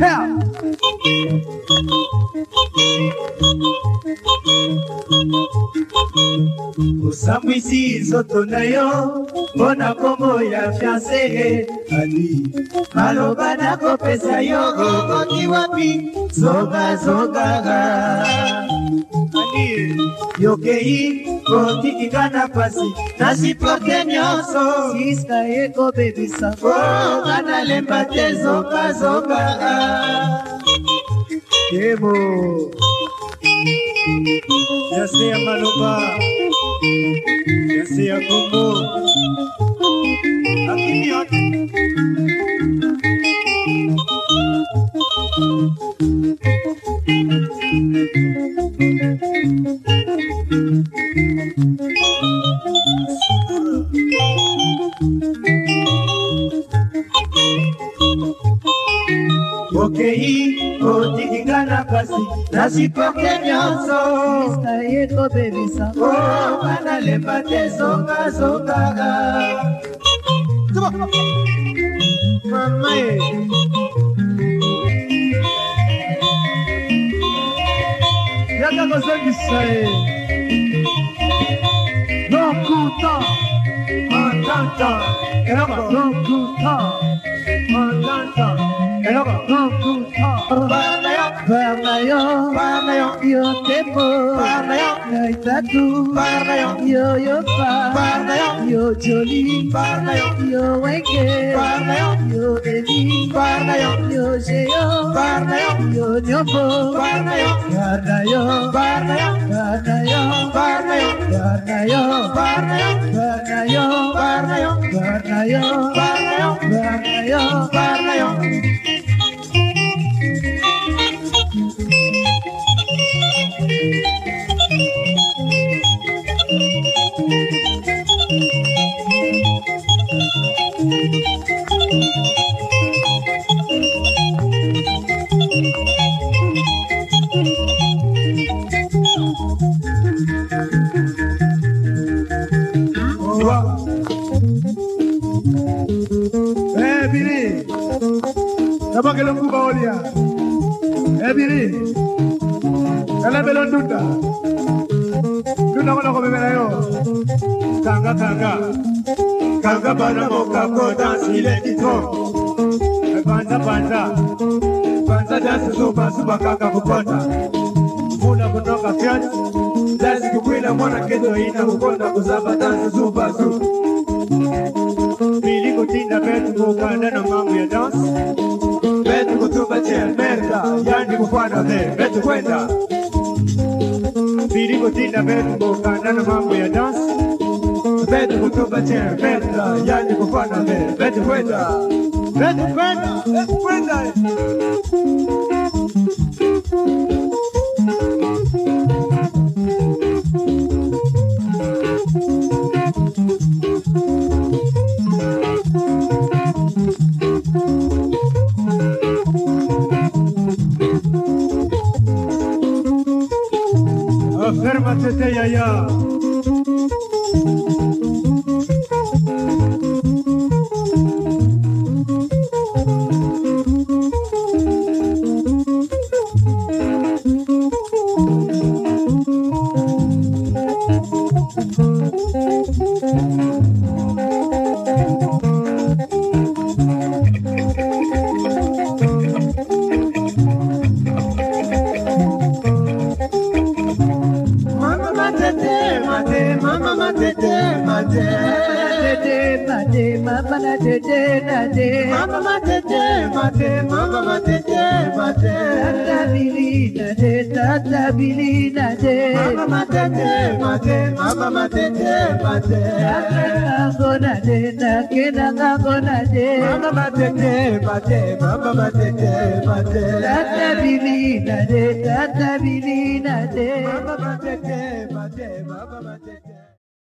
Help! Osambwisi nzoto na yo mpo na kombo ya fiance ali maloba nakopesa yo okoki wapi? Zongazongaka yokei kotikinga na pasi nasiporte nyonso. Siska ekobebisa nga nalemba te zongazongaka emo Jassia Manuba, Jassia Kumbu, Atiniot. Thank you. Okei otikinga na pasi nasiporte nyonso. Siska ekobebisa nga nalemba te zongazongaka mama e yaka kozongisa e lokuta entanta eloko. Lokuta entanta Barnayo, Barnayo, Barnayo, Barnayo, Barnayo, Barnayo, Thank you. nabakele nkuba yo mwanakezo ina kukonda kusabata zuba su Bili kutinda metu kukanda na mamu ya dance. Metu kutuba che yani Yandi kufana the metu kwenda Bili kutinda metu kukanda na mamu ya dance. Metu kutuba che merda Yandi kufana the metu kwenda Metu kwenda Metu kwenda Aférmate te yaya Baba Matete, Baba Matete.